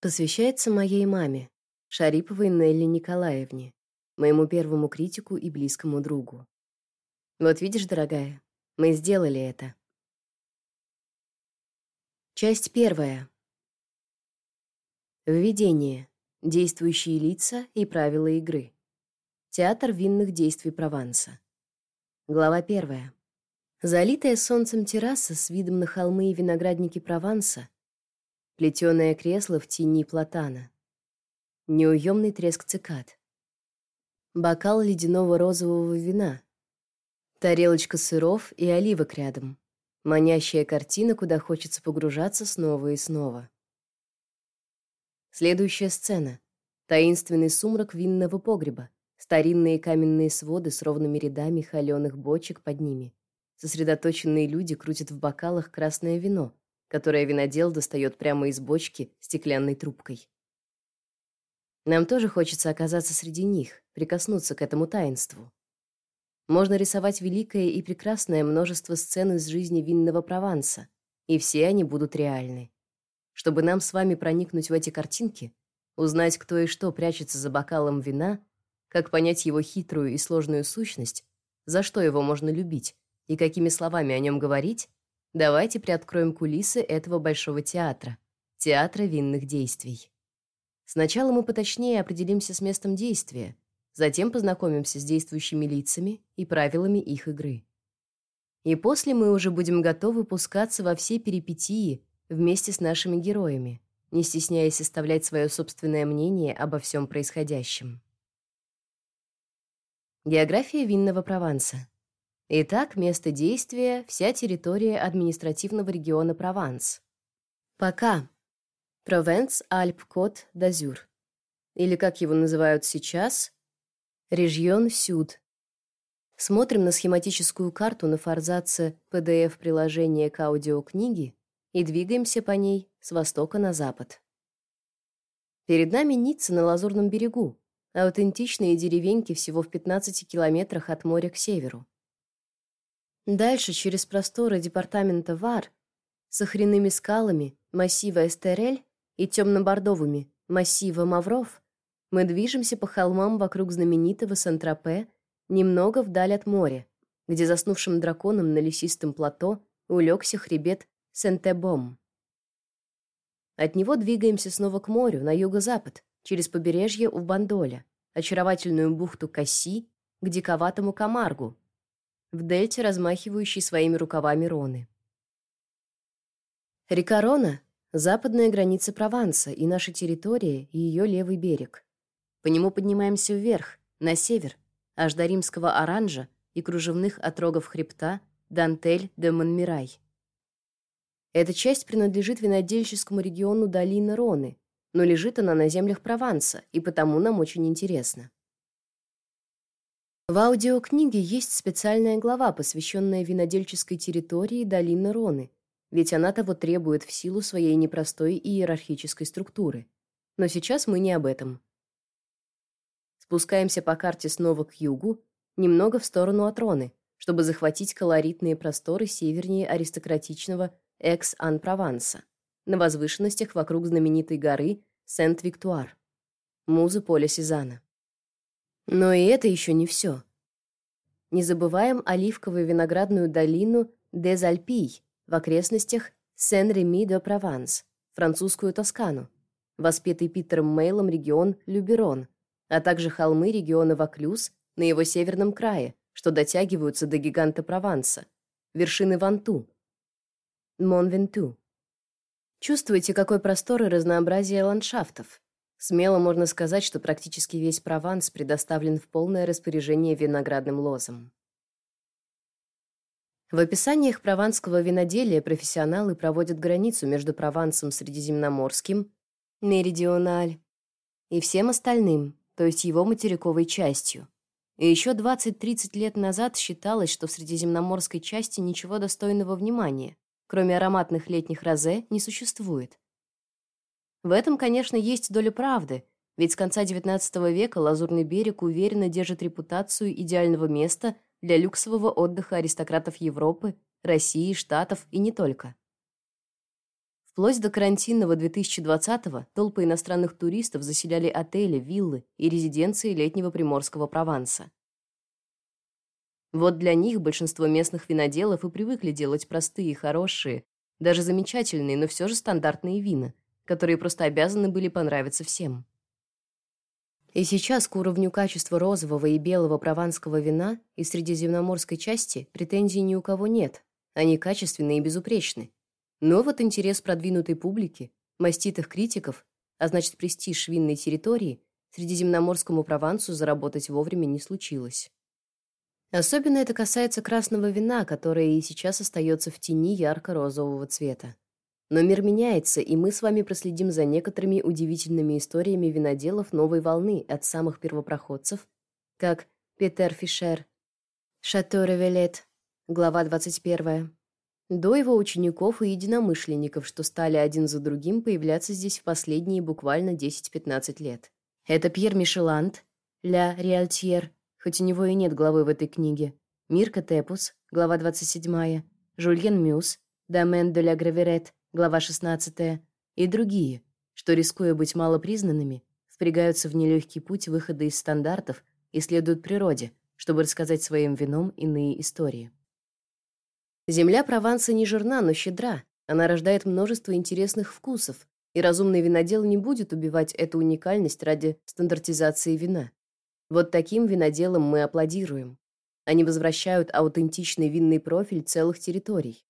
Посвящается моей маме, Шариповой Нелли Николаевне, моему первому критику и близкому другу. Вот видишь, дорогая, мы сделали это. Часть первая. Введение. Действующие лица и правила игры. Театр винных действий Прованса. Глава первая. Залитая солнцем терраса с видом на холмы и виноградники Прованса, плетеное кресло в тени платана, неуемный треск цикад, бокал ледяного розового вина, тарелочка сыров и оливок рядом, манящая картина, куда хочется погружаться снова и снова. Следующая сцена. Таинственный сумрак винного погреба, старинные каменные своды с ровными рядами холеных бочек под ними. Сосредоточенные люди крутят в бокалах красное вино, которое винодел достает прямо из бочки стеклянной трубкой. Нам тоже хочется оказаться среди них, прикоснуться к этому таинству. Можно рисовать великое и прекрасное множество сцен из жизни винного Прованса, и все они будут реальны. Чтобы нам с вами проникнуть в эти картинки, узнать, кто и что прячется за бокалом вина, как понять его хитрую и сложную сущность, за что его можно любить, и какими словами о нем говорить, давайте приоткроем кулисы этого большого театра, театра винных действий. Сначала мы поточнее определимся с местом действия, затем познакомимся с действующими лицами и правилами их игры. И после мы уже будем готовы пускаться во все перипетии вместе с нашими героями, не стесняясь составлять свое собственное мнение обо всем происходящем. География винного Прованса. Итак, место действия — вся территория административного региона Прованс. Пока. Провенс Альп Кот d'Azur. Или, как его называют сейчас, Регион Сюд. Смотрим на схематическую карту на форзаце PDF-приложения к аудиокниге и двигаемся по ней с востока на запад. Перед нами Ницца на Лазурном берегу, аутентичные деревеньки всего в 15 километрах от моря к северу. Дальше, через просторы департамента Вар, с охренными скалами массива Эстерель и темно-бордовыми массива Мавров, мы движемся по холмам вокруг знаменитого Сент-Тропе, немного вдаль от моря, где заснувшим драконом на лесистом плато улегся хребет Сент-Эбом. От него двигаемся снова к морю, на юго-запад, через побережье у Бандоля, очаровательную бухту Касси, к диковатому Камаргу, в дельте размахивающей своими рукавами Роны. Река Рона — западная граница Прованса и наша территория, и ее левый берег. По нему поднимаемся вверх, на север, аж до римского оранжа и кружевных отрогов хребта Дантель де Монмирай. Эта часть принадлежит винодельческому региону долины Роны, но лежит она на землях Прованса, и потому нам очень интересно. В аудиокниге есть специальная глава, посвященная винодельческой территории долины Роны, ведь она того требует в силу своей непростой иерархической структуры. Но сейчас мы не об этом. Спускаемся по карте снова к югу, немного в сторону от Роны, чтобы захватить колоритные просторы севернее аристократичного Экс-Ан-Прованса, на возвышенностях вокруг знаменитой горы Сент-Виктуар, музы поля Сезана. Но и это еще не все. Не забываем оливковую виноградную долину Дезальпий в окрестностях Сен-Реми-де-Прованс, французскую Тоскану, воспетый Питером Мейлом регион Люберон, а также холмы региона Ваклюз на его северном крае, что дотягиваются до гиганта Прованса, вершины Ванту, Монвенту. Чувствуете, какой простор и разнообразие ландшафтов? Смело можно сказать, что практически весь Прованс предоставлен в полное распоряжение виноградным лозам. В описаниях прованского виноделия профессионалы проводят границу между Провансом Средиземноморским, Меридиональ, и всем остальным, то есть его материковой частью. И еще 20-30 лет назад считалось, что в средиземноморской части ничего достойного внимания, кроме ароматных летних розе, не существует. В этом, конечно, есть доля правды, ведь с конца XIX века Лазурный берег уверенно держит репутацию идеального места для люксового отдыха аристократов Европы, России, Штатов и не только. Вплоть до карантинного 2020-го толпы иностранных туристов заселяли отели, виллы и резиденции летнего приморского Прованса. Вот для них большинство местных виноделов и привыкли делать простые, хорошие, даже замечательные, но все же стандартные вина, которые просто обязаны были понравиться всем. И сейчас к уровню качества розового и белого прованского вина из средиземноморской части претензий ни у кого нет. Они качественные и безупречны. Но вот интерес продвинутой публики, маститых критиков, а значит престиж винной территории, средиземноморскому Провансу заработать вовремя не случилось. Особенно это касается красного вина, которое и сейчас остается в тени ярко-розового цвета. Но мир меняется, и мы с вами проследим за некоторыми удивительными историями виноделов новой волны от самых первопроходцев, как Петер Фишер, Шато Ревелет, глава 21, до его учеников и единомышленников, что стали один за другим появляться здесь в последние буквально 10-15 лет. Это Пьер Мишеланд, Ля Реальтьер, хоть у него и нет главы в этой книге, Мирка Тепус, глава 27, Жульен Мюс, Домен де ля Граверет, глава 16, и другие, что, рискуя быть малопризнанными, впрягаются в нелегкий путь выхода из стандартов и следуют природе, чтобы рассказать своим вином иные истории. Земля Прованса не жирна, но щедра. Она рождает множество интересных вкусов, и разумный винодел не будет убивать эту уникальность ради стандартизации вина. Вот таким виноделам мы аплодируем. Они возвращают аутентичный винный профиль целых территорий.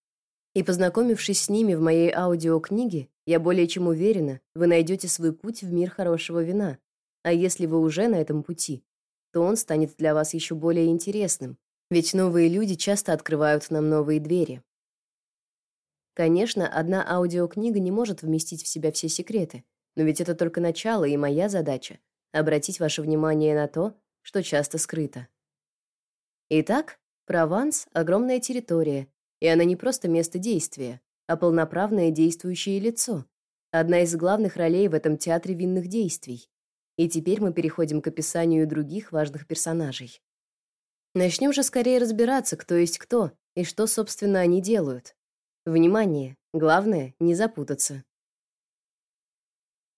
И познакомившись с ними в моей аудиокниге, я более чем уверена, вы найдете свой путь в мир хорошего вина. А если вы уже на этом пути, то он станет для вас еще более интересным, ведь новые люди часто открывают нам новые двери. Конечно, одна аудиокнига не может вместить в себя все секреты, но ведь это только начало, и моя задача обратить ваше внимание на то, что часто скрыто. Итак, Прованс огромная территория, и она не просто место действия, а полноправное действующее лицо. Одна из главных ролей в этом театре винных действий. И теперь мы переходим к описанию других важных персонажей. Начнем же скорее разбираться, кто есть кто и что, собственно, они делают. Внимание! Главное — не запутаться.